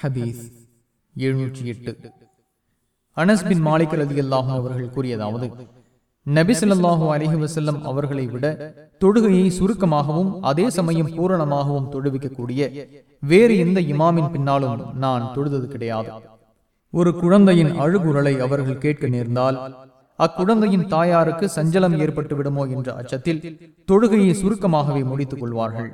ஹபீஸ் எழுநூற்றி எட்டு. அனஸ்பின் மாலிக் ரதி அல்லாஹும் அவர்கள் கூறியதாவது நபிசல்லாஹூ ஸல்லல்லாஹு வசல்லம் அவர்களை விட தொழுகையை சுருக்கமாகவும் அதே சமயம் பூரணமாகவும் தொழுவிக்கக்கூடிய வேறு எந்த இமாமின் பின்னாலும் நான் தொழுதது கிடையாது. ஒரு குழந்தையின் அழுகுரலை அவர்கள் கேட்க நேர்ந்தால் அக்குழந்தையின் தாயாருக்கு சஞ்சலம் ஏற்பட்டு விடுமோ என்ற அச்சத்தில் தொழுகையை சுருக்கமாகவே முடித்துக் கொள்வார்கள்.